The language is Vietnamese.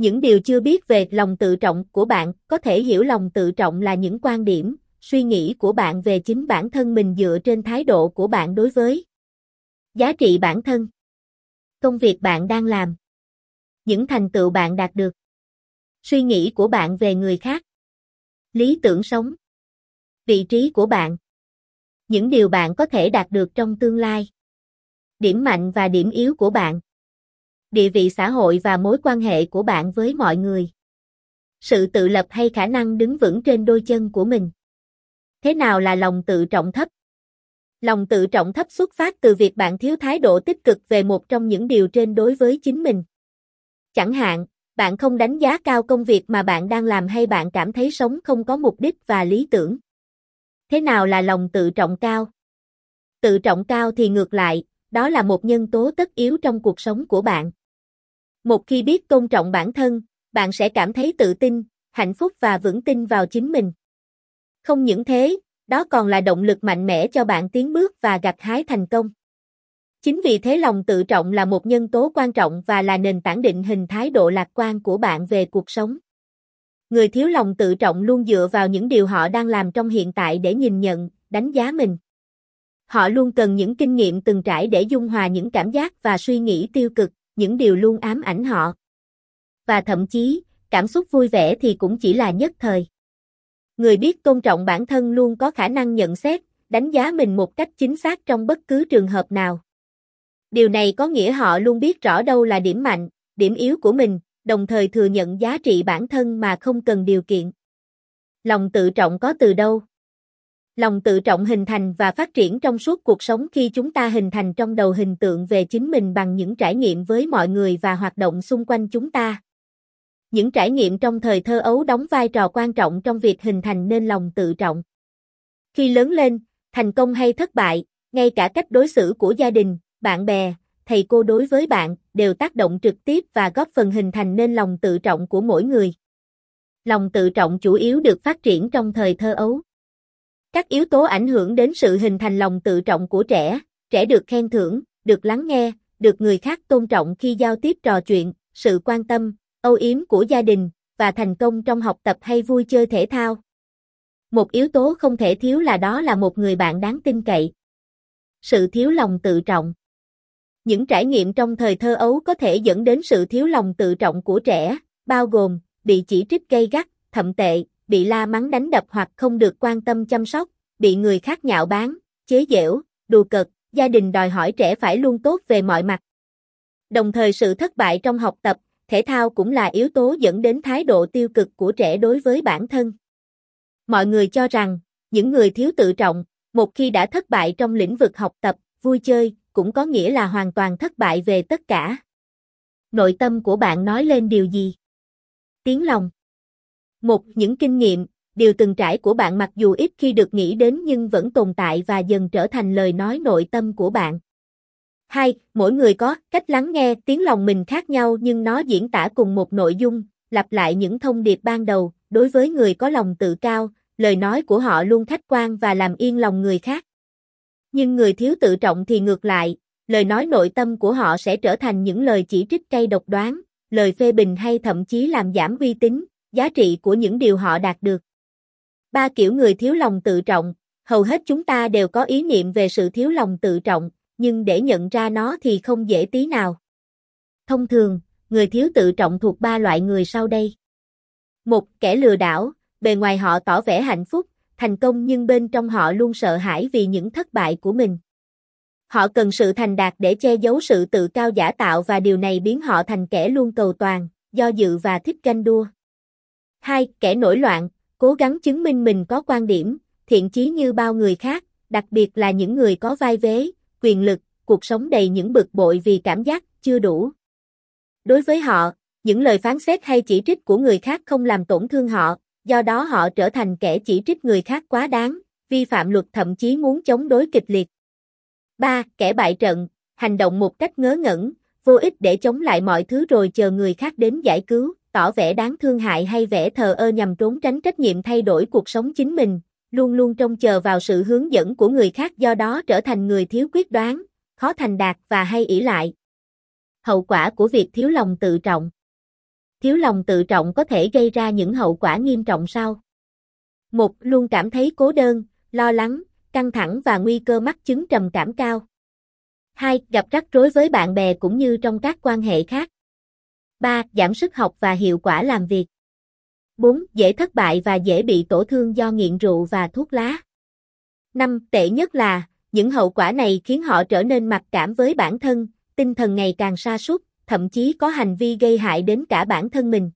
Những điều chưa biết về lòng tự trọng của bạn, có thể hiểu lòng tự trọng là những quan điểm, suy nghĩ của bạn về chính bản thân mình dựa trên thái độ của bạn đối với giá trị bản thân, công việc bạn đang làm, những thành tựu bạn đạt được, suy nghĩ của bạn về người khác, lý tưởng sống, vị trí của bạn, những điều bạn có thể đạt được trong tương lai, điểm mạnh và điểm yếu của bạn, địa vị xã hội và mối quan hệ của bạn với mọi người, sự tự lập hay khả năng đứng vững trên đôi chân của mình. Thế nào là lòng tự trọng thấp? Lòng tự trọng thấp xuất phát từ việc bạn thiếu thái độ tích cực về một trong những điều trên đối với chính mình. Chẳng hạn, bạn không đánh giá cao công việc mà bạn đang làm hay bạn cảm thấy sống không có mục đích và lý tưởng. Thế nào là lòng tự trọng cao? Tự trọng cao thì ngược lại, đó là một nhân tố tất yếu trong cuộc sống của bạn. Một khi biết tôn trọng bản thân, bạn sẽ cảm thấy tự tin, hạnh phúc và vững tin vào chính mình. Không những thế, đó còn là động lực mạnh mẽ cho bạn tiến bước và gặt hái thành công. Chính vì thế lòng tự trọng là một nhân tố quan trọng và là nền tảng định hình thái độ lạc quan của bạn về cuộc sống. Người thiếu lòng tự trọng luôn dựa vào những điều họ đang làm trong hiện tại để nhìn nhận, đánh giá mình. Họ luôn cần những kinh nghiệm từng trải để dung hòa những cảm giác và suy nghĩ tiêu cực, những điều luôn ám ảnh họ. Và thậm chí, cảm xúc vui vẻ thì cũng chỉ là nhất thời. Người biết tôn trọng bản thân luôn có khả năng nhận xét, đánh giá mình một cách chính xác trong bất cứ trường hợp nào. Điều này có nghĩa họ luôn biết rõ đâu là điểm mạnh, điểm yếu của mình, đồng thời thừa nhận giá trị bản thân mà không cần điều kiện. Lòng tự trọng có từ đâu? Lòng tự trọng hình thành và phát triển trong suốt cuộc sống khi chúng ta hình thành trong đầu hình tượng về chính mình bằng những trải nghiệm với mọi người và hoạt động xung quanh chúng ta. Những trải nghiệm trong thời thơ ấu đóng vai trò quan trọng trong việc hình thành nên lòng tự trọng. Khi lớn lên, thành công hay thất bại, ngay cả cách đối xử của gia đình, bạn bè, thầy cô đối với bạn đều tác động trực tiếp và góp phần hình thành nên lòng tự trọng của mỗi người. Lòng tự trọng chủ yếu được phát triển trong thời thơ ấu. Các yếu tố ảnh hưởng đến sự hình thành lòng tự trọng của trẻ, trẻ được khen thưởng, được lắng nghe, được người khác tôn trọng khi giao tiếp trò chuyện, sự quan tâm, âu yếm của gia đình, và thành công trong học tập hay vui chơi thể thao. Một yếu tố không thể thiếu là đó là một người bạn đáng tin cậy. Sự thiếu lòng tự trọng Những trải nghiệm trong thời thơ ấu có thể dẫn đến sự thiếu lòng tự trọng của trẻ, bao gồm bị chỉ trích gây gắt, thậm tệ, bị la mắng đánh đập hoặc không được quan tâm chăm sóc, bị người khác nhạo báng, chế giễu, đùa cợt, gia đình đòi hỏi trẻ phải luôn tốt về mọi mặt. Đồng thời sự thất bại trong học tập, thể thao cũng là yếu tố dẫn đến thái độ tiêu cực của trẻ đối với bản thân. Mọi người cho rằng, những người thiếu tự trọng, một khi đã thất bại trong lĩnh vực học tập, vui chơi, cũng có nghĩa là hoàn toàn thất bại về tất cả. Nội tâm của bạn nói lên điều gì? Tiếng lòng. Một, những kinh nghiệm, điều từng trải của bạn mặc dù ít khi được nghĩ đến nhưng vẫn tồn tại và dần trở thành lời nói nội tâm của bạn. hai Mỗi người có cách lắng nghe tiếng lòng mình khác nhau nhưng nó diễn tả cùng một nội dung, lặp lại những thông điệp ban đầu, đối với người có lòng tự cao, lời nói của họ luôn khách quan và làm yên lòng người khác. Nhưng người thiếu tự trọng thì ngược lại, lời nói nội tâm của họ sẽ trở thành những lời chỉ trích cay độc đoán, lời phê bình hay thậm chí làm giảm uy tín, giá trị của những điều họ đạt được. Ba kiểu người thiếu lòng tự trọng, hầu hết chúng ta đều có ý niệm về sự thiếu lòng tự trọng, nhưng để nhận ra nó thì không dễ tí nào. Thông thường, người thiếu tự trọng thuộc ba loại người sau đây. Một, kẻ lừa đảo, bề ngoài họ tỏ vẻ hạnh phúc, thành công nhưng bên trong họ luôn sợ hãi vì những thất bại của mình. Họ cần sự thành đạt để che giấu sự tự cao giả tạo và điều này biến họ thành kẻ luôn cầu toàn, do dự và thích ganh đua. Hai, kẻ nổi loạn, cố gắng chứng minh mình có quan điểm, thiện chí như bao người khác, đặc biệt là những người có vai vế, quyền lực, cuộc sống đầy những bực bội vì cảm giác chưa đủ. Đối với họ, những lời phán xét hay chỉ trích của người khác không làm tổn thương họ, do đó họ trở thành kẻ chỉ trích người khác quá đáng, vi phạm luật thậm chí muốn chống đối kịch liệt. 3. Kẻ bại trận, hành động một cách ngớ ngẩn, vô ích để chống lại mọi thứ rồi chờ người khác đến giải cứu, tỏ vẻ đáng thương hại hay vẻ thờ ơ nhằm trốn tránh trách nhiệm thay đổi cuộc sống chính mình, luôn luôn trông chờ vào sự hướng dẫn của người khác do đó trở thành người thiếu quyết đoán, khó thành đạt và hay ỷ lại. Hậu quả của việc thiếu lòng tự trọng Thiếu lòng tự trọng có thể gây ra những hậu quả nghiêm trọng sau. Một, luôn cảm thấy cố đơn, lo lắng, căng thẳng và nguy cơ mắc chứng trầm cảm cao. 2. Gặp rắc rối với bạn bè cũng như trong các quan hệ khác. 3. Giảm sức học và hiệu quả làm việc. 4. Dễ thất bại và dễ bị tổn thương do nghiện rượu và thuốc lá. 5. Tệ nhất là, những hậu quả này khiến họ trở nên mặc cảm với bản thân, tinh thần ngày càng sa sút, thậm chí có hành vi gây hại đến cả bản thân mình.